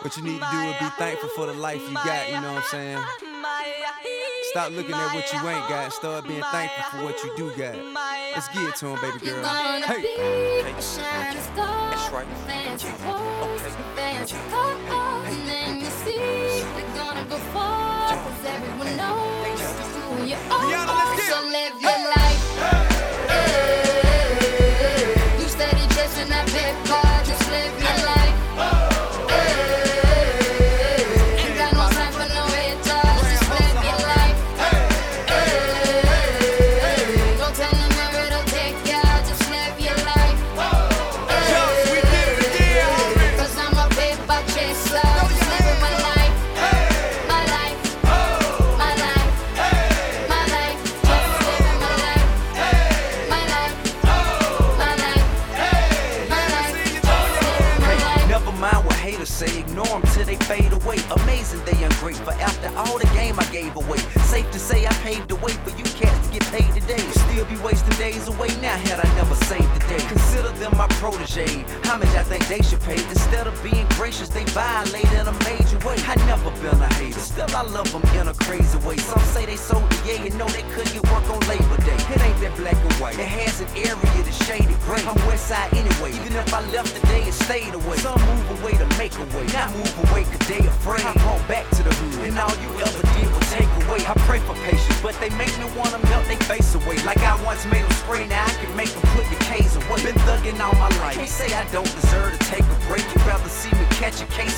What you need to do is be thankful for the life you got, you know what I'm saying? Stop looking at what you ain't got, start being thankful for what you do got. Let's get it to him, baby girl. Hey. Hey. That's right. Fancy Okay. fancy say, ignore them till they fade away. Amazing they ungrateful after all the game I gave away. Safe to say I paved the way for you cats to get paid today. Still be wasting days away now had I never saved the day. Consider them my protege. How much I think they should pay? Instead of being gracious, they violate in a major way. I never been a hater, still I love them in a crazy way. Some say they sold the yeah, you know they couldn't get work on Labor Day. It ain't that black and white. It has an area that's shaded gray. I'm west side anyway. Even if I left today and stayed away. Some move away to make a way. Not move away cause they afraid. I brought back to the hood. And all you ever did was take away. I pray for patience, but they make me wanna melt their face away. Like I once made them spray, now I can make them put the K's away. Been thugging all my life. Can't say I don't deserve to take a break. You'd rather see me catch a case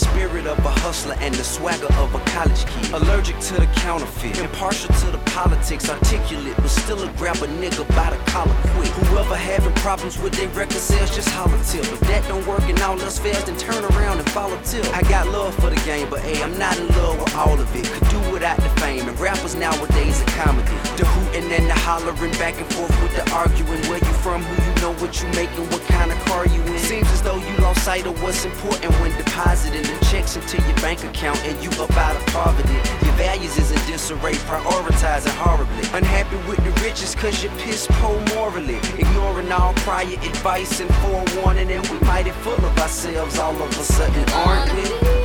spirit of a hustler and the swagger of a college kid. Allergic to the counterfeit, impartial to the politics, articulate, but still a grab a nigga by the collar quick. Whoever having problems with their record sales, just holler Tip. If that don't work and all else fails, then turn around and follow Tip. I got love for the game, but hey, I'm not in love with all of it. Could do without the fame, and rappers nowadays are comedy. The hooting and the hollering, back and forth with the arguing. Where you from, who you know, what you making, what kind of car you in. Seems as though you lost sight of what's important when depositing the checks into your bank account and you up out of poverty. Your values is in disarray, prioritizing horribly. Unhappy with the riches cause you're piss poor morally. Ignoring all prior advice and forewarning, and we mighty full of ourselves all of a sudden, aren't we?